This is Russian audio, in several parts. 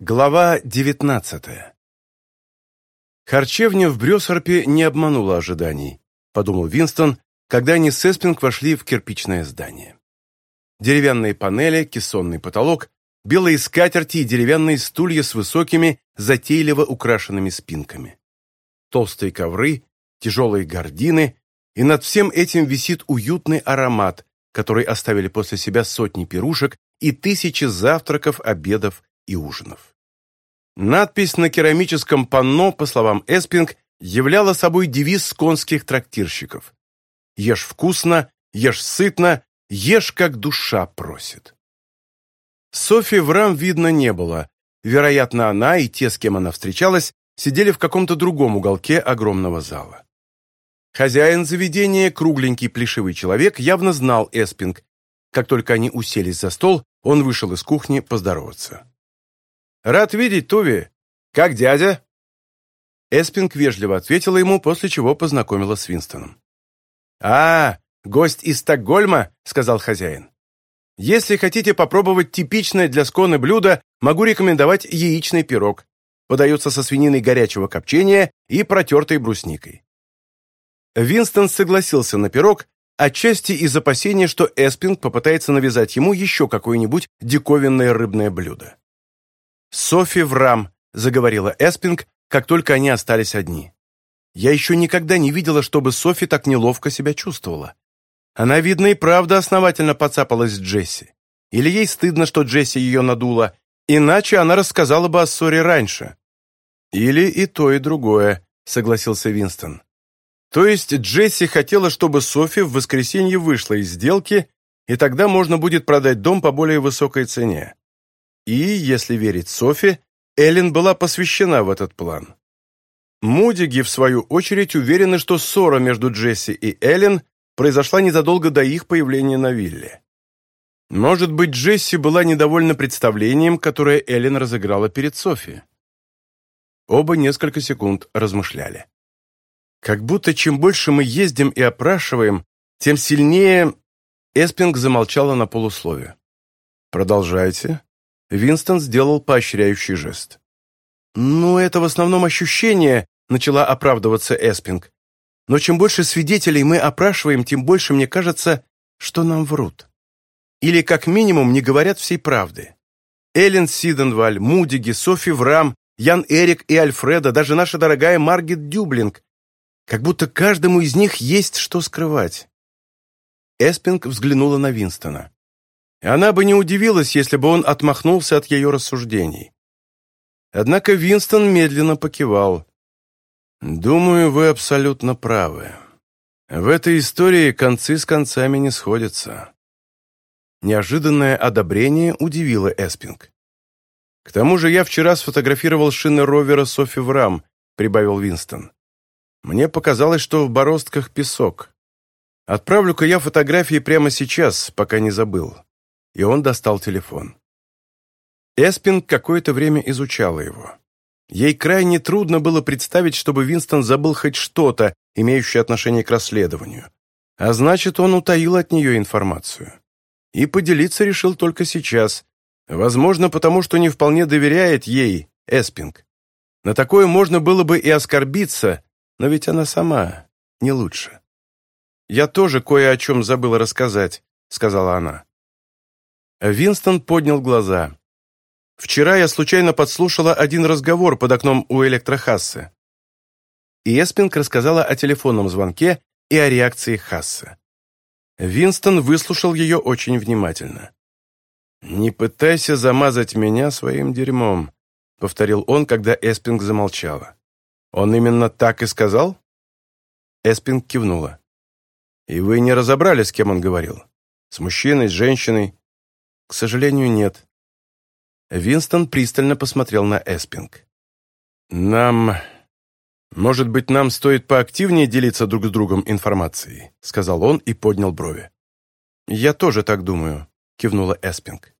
Глава девятнадцатая. Харчевня в Брюсарпе не обманула ожиданий, подумал Винстон, когда они с Эспинг вошли в кирпичное здание. Деревянные панели, кессонный потолок, белые скатерти и деревянные стулья с высокими, затейливо украшенными спинками. Толстые ковры, тяжелые гардины, и над всем этим висит уютный аромат, который оставили после себя сотни пирушек и тысячи завтраков, обедов и ужинов. Надпись на керамическом панно, по словам Эспинг, являла собой девиз конских трактирщиков. «Ешь вкусно, ешь сытно, ешь, как душа просит». Софи Врам видно не было. Вероятно, она и те, с кем она встречалась, сидели в каком-то другом уголке огромного зала. Хозяин заведения, кругленький плешивый человек, явно знал Эспинг. Как только они уселись за стол, он вышел из кухни поздороваться. «Рад видеть, Туви. Как дядя?» Эспинг вежливо ответила ему, после чего познакомила с Винстоном. «А, гость из Стокгольма?» — сказал хозяин. «Если хотите попробовать типичное для сконы блюдо, могу рекомендовать яичный пирог. Подается со свининой горячего копчения и протертой брусникой». Винстон согласился на пирог, отчасти из опасения, что Эспинг попытается навязать ему еще какое-нибудь диковинное рыбное блюдо. «Софи Врам», — заговорила Эспинг, как только они остались одни. «Я еще никогда не видела, чтобы Софи так неловко себя чувствовала. Она, видно, и правда основательно поцапалась с Джесси. Или ей стыдно, что Джесси ее надула, иначе она рассказала бы о ссоре раньше». «Или и то, и другое», — согласился Винстон. «То есть Джесси хотела, чтобы Софи в воскресенье вышла из сделки, и тогда можно будет продать дом по более высокой цене и, если верить Софи, Эллен была посвящена в этот план. Мудиги, в свою очередь, уверены, что ссора между Джесси и Эллен произошла незадолго до их появления на вилле. Может быть, Джесси была недовольна представлением, которое Эллен разыграла перед Софи. Оба несколько секунд размышляли. Как будто чем больше мы ездим и опрашиваем, тем сильнее... Эспинг замолчала на полуслове. «Продолжайте», Винстон сделал поощряющий жест. «Ну, это в основном ощущение», — начала оправдываться Эспинг. «Но чем больше свидетелей мы опрашиваем, тем больше, мне кажется, что нам врут. Или, как минимум, не говорят всей правды. Эллен Сиденваль, Мудиги, Софи Врам, Ян Эрик и Альфреда, даже наша дорогая Маргет Дюблинг. Как будто каждому из них есть что скрывать». Эспинг взглянула на Винстона. Она бы не удивилась, если бы он отмахнулся от ее рассуждений. Однако Винстон медленно покивал. «Думаю, вы абсолютно правы. В этой истории концы с концами не сходятся». Неожиданное одобрение удивило Эспинг. «К тому же я вчера сфотографировал шины ровера Софи Врам», — прибавил Винстон. «Мне показалось, что в бороздках песок. Отправлю-ка я фотографии прямо сейчас, пока не забыл» и он достал телефон. Эспинг какое-то время изучала его. Ей крайне трудно было представить, чтобы Винстон забыл хоть что-то, имеющее отношение к расследованию. А значит, он утаил от нее информацию. И поделиться решил только сейчас. Возможно, потому что не вполне доверяет ей, Эспинг. На такое можно было бы и оскорбиться, но ведь она сама не лучше. «Я тоже кое о чем забыла рассказать», — сказала она. Винстон поднял глаза. «Вчера я случайно подслушала один разговор под окном у электрохассы». И Эспинг рассказала о телефонном звонке и о реакции Хассы. Винстон выслушал ее очень внимательно. «Не пытайся замазать меня своим дерьмом», — повторил он, когда Эспинг замолчала. «Он именно так и сказал?» Эспинг кивнула. «И вы не разобрали, с кем он говорил? С мужчиной, с женщиной?» К сожалению, нет. Винстон пристально посмотрел на Эспинг. «Нам... Может быть, нам стоит поактивнее делиться друг с другом информацией», сказал он и поднял брови. «Я тоже так думаю», кивнула Эспинг.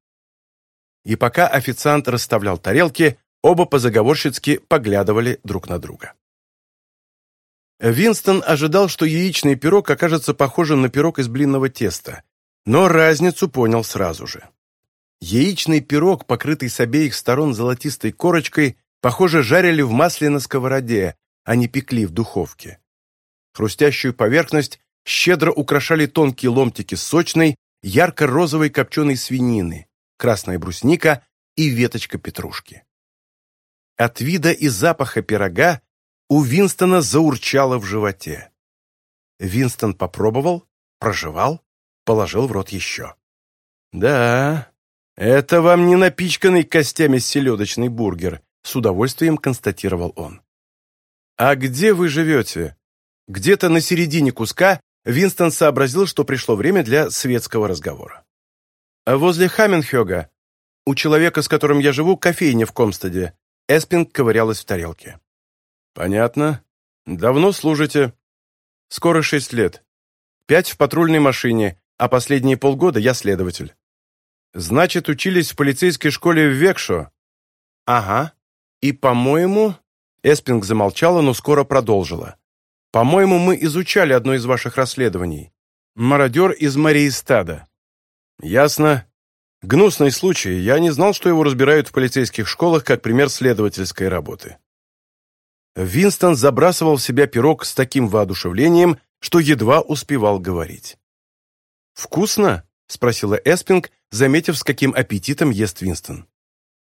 И пока официант расставлял тарелки, оба позаговорщицки поглядывали друг на друга. Винстон ожидал, что яичный пирог окажется похожим на пирог из блинного теста, но разницу понял сразу же. Яичный пирог, покрытый с обеих сторон золотистой корочкой, похоже, жарили в масле на сковороде, а не пекли в духовке. Хрустящую поверхность щедро украшали тонкие ломтики сочной, ярко-розовой копченой свинины, красная брусника и веточка петрушки. От вида и запаха пирога у Винстона заурчало в животе. Винстон попробовал, прожевал, положил в рот еще. «Да, «Это вам не напичканный костями селедочный бургер», — с удовольствием констатировал он. «А где вы живете?» Где-то на середине куска Винстон сообразил, что пришло время для светского разговора. А «Возле Хаменхёга. У человека, с которым я живу, кофейня в Комстаде». Эспинг ковырялась в тарелке. «Понятно. Давно служите?» «Скоро шесть лет. Пять в патрульной машине, а последние полгода я следователь». Значит, учились в полицейской школе в Векшо?» «Ага. И, по-моему...» Эспинг замолчала, но скоро продолжила. «По-моему, мы изучали одно из ваших расследований. Мародер из Мариистада». «Ясно. Гнусный случай. Я не знал, что его разбирают в полицейских школах как пример следовательской работы». Винстон забрасывал в себя пирог с таким воодушевлением, что едва успевал говорить. «Вкусно?» – спросила Эспинг, заметив, с каким аппетитом ест Винстон.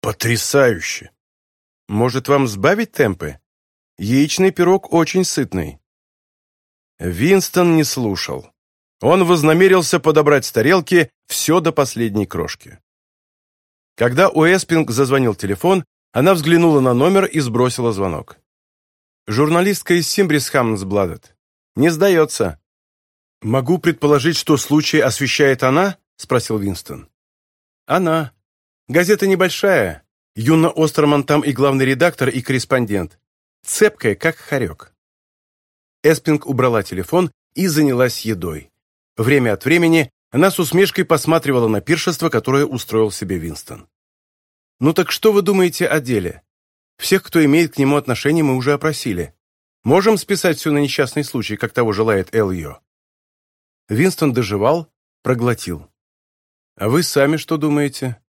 «Потрясающе!» «Может, вам сбавить темпы? Яичный пирог очень сытный». Винстон не слушал. Он вознамерился подобрать с тарелки все до последней крошки. Когда Уэспинг зазвонил телефон, она взглянула на номер и сбросила звонок. «Журналистка из Симбрис Хаммсбладет. Не сдается». «Могу предположить, что случай освещает она?» — спросил Винстон. «Она. Газета небольшая. Юна Остерман там и главный редактор, и корреспондент. Цепкая, как хорек». Эспинг убрала телефон и занялась едой. Время от времени она с усмешкой посматривала на пиршество, которое устроил себе Винстон. «Ну так что вы думаете о деле? Всех, кто имеет к нему отношение, мы уже опросили. Можем списать все на несчастный случай, как того желает Эльё?» Винстон доживал, проглотил. «А вы сами что думаете?»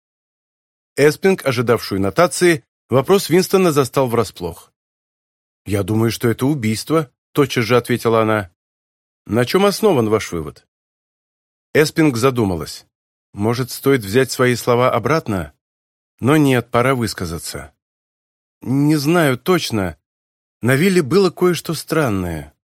Эспинг, ожидавшую нотации, вопрос Винстона застал врасплох. «Я думаю, что это убийство», Тотчас же ответила она. «На чем основан ваш вывод?» Эспинг задумалась. «Может, стоит взять свои слова обратно?» «Но нет, пора высказаться». «Не знаю точно. На вилле было кое-что странное.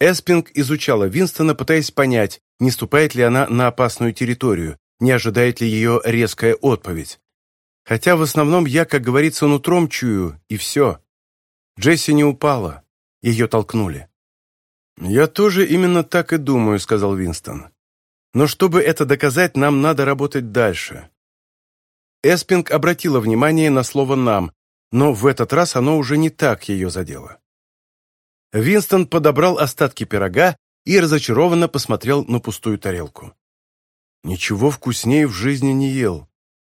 Бокал этот, положение тела. Хотя...» Эспинг изучала Винстона, пытаясь понять, не ступает ли она на опасную территорию, не ожидает ли ее резкая отповедь. Хотя в основном я, как говорится, нутром чую, и все. Джесси не упала. Ее толкнули. «Я тоже именно так и думаю», — сказал Винстон. «Но чтобы это доказать, нам надо работать дальше». Эспинг обратила внимание на слово «нам», но в этот раз оно уже не так ее задело. Винстон подобрал остатки пирога и разочарованно посмотрел на пустую тарелку. «Ничего вкуснее в жизни не ел.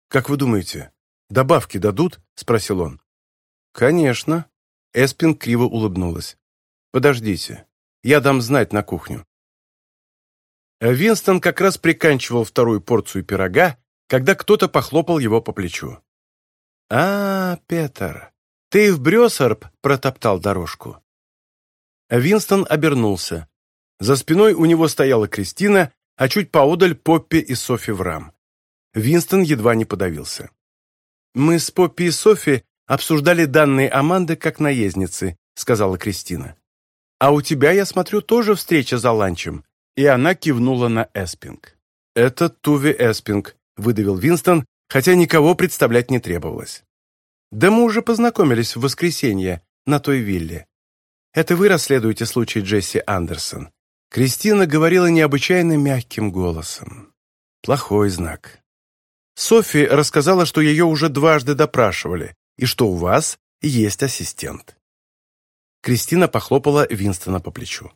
Как вы думаете, добавки дадут?» – спросил он. «Конечно». Эспин криво улыбнулась. «Подождите, я дам знать на кухню». Винстон как раз приканчивал вторую порцию пирога, когда кто-то похлопал его по плечу. «А, Петер, ты в Брёсорб протоптал дорожку. Винстон обернулся. За спиной у него стояла Кристина, а чуть поодаль Поппи и Софи Врам. Винстон едва не подавился. «Мы с Поппи и Софи обсуждали данные Аманды как наездницы», сказала Кристина. «А у тебя, я смотрю, тоже встреча за ланчем». И она кивнула на Эспинг. «Это Туви Эспинг», — выдавил Винстон, хотя никого представлять не требовалось. «Да мы уже познакомились в воскресенье на той вилле. Это вы расследуете случай Джесси Андерсон. Кристина говорила необычайно мягким голосом. Плохой знак. Софи рассказала, что ее уже дважды допрашивали, и что у вас есть ассистент. Кристина похлопала Винстона по плечу.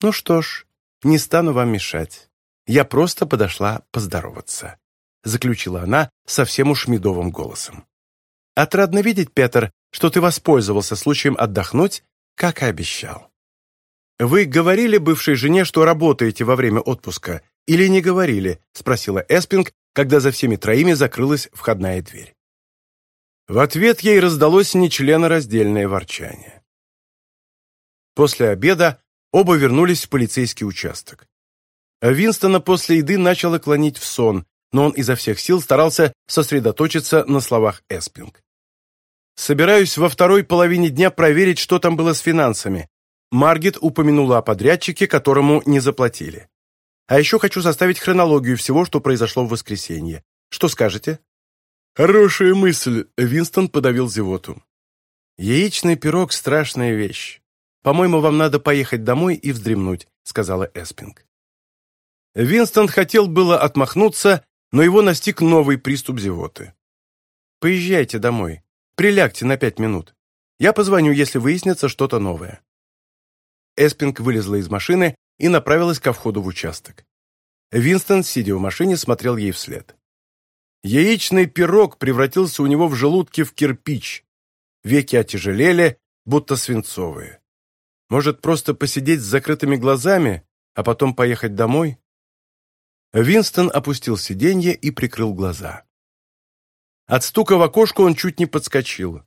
«Ну что ж, не стану вам мешать. Я просто подошла поздороваться», — заключила она совсем уж медовым голосом. «Отрадно видеть, Петр, что ты воспользовался случаем отдохнуть как и обещал. «Вы говорили бывшей жене, что работаете во время отпуска, или не говорили?» – спросила Эспинг, когда за всеми троими закрылась входная дверь. В ответ ей раздалось нечленораздельное ворчание. После обеда оба вернулись в полицейский участок. Винстона после еды начало клонить в сон, но он изо всех сил старался сосредоточиться на словах Эспинг. Собираюсь во второй половине дня проверить, что там было с финансами. Маргет упомянула о подрядчике, которому не заплатили. А еще хочу составить хронологию всего, что произошло в воскресенье. Что скажете? Хорошая мысль. Винстон подавил зевоту. Яичный пирог – страшная вещь. По-моему, вам надо поехать домой и вздремнуть, сказала Эспинг. Винстон хотел было отмахнуться, но его настиг новый приступ зевоты. «Поезжайте домой», Прилягте на пять минут. Я позвоню, если выяснится что-то новое». Эспинг вылезла из машины и направилась ко входу в участок. Винстон, сидя в машине, смотрел ей вслед. Яичный пирог превратился у него в желудке в кирпич. Веки отяжелели, будто свинцовые. Может, просто посидеть с закрытыми глазами, а потом поехать домой? Винстон опустил сиденье и прикрыл глаза. От стука в окошко он чуть не подскочил.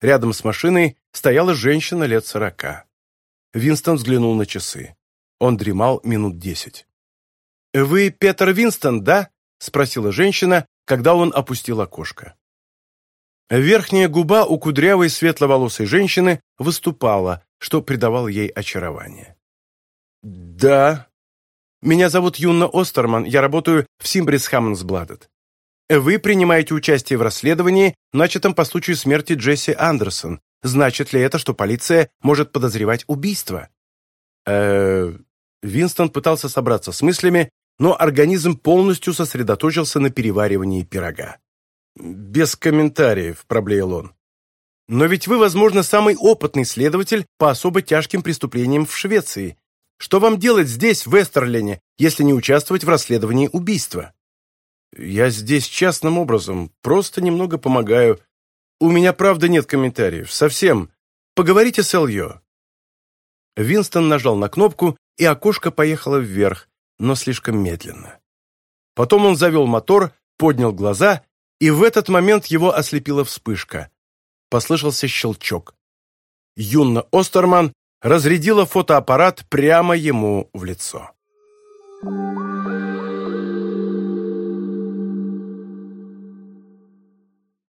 Рядом с машиной стояла женщина лет сорока. Винстон взглянул на часы. Он дремал минут десять. «Вы Петр Винстон, да?» – спросила женщина, когда он опустил окошко. Верхняя губа у кудрявой светловолосой женщины выступала, что придавало ей очарование. «Да. Меня зовут Юнна Остерман, я работаю в Симбрис Хаммонсбладет. Вы принимаете участие в расследовании, начатом по случаю смерти Джесси Андерсон. Значит ли это, что полиция может подозревать убийство? Э, Винстон пытался собраться с мыслями, но организм полностью сосредоточился на переваривании пирога. «Без комментариев», — проблеял он. «Но ведь вы, возможно, самый опытный следователь по особо тяжким преступлениям в Швеции. Что вам делать здесь, в Эстерлене, если не участвовать в расследовании убийства?» Я здесь частным образом, просто немного помогаю. У меня, правда, нет комментариев, совсем. Поговорите с Эльё». Винстон нажал на кнопку, и окошко поехало вверх, но слишком медленно. Потом он завел мотор, поднял глаза, и в этот момент его ослепила вспышка. Послышался щелчок. Юнна Остерман разрядила фотоаппарат прямо ему в лицо. Thank you.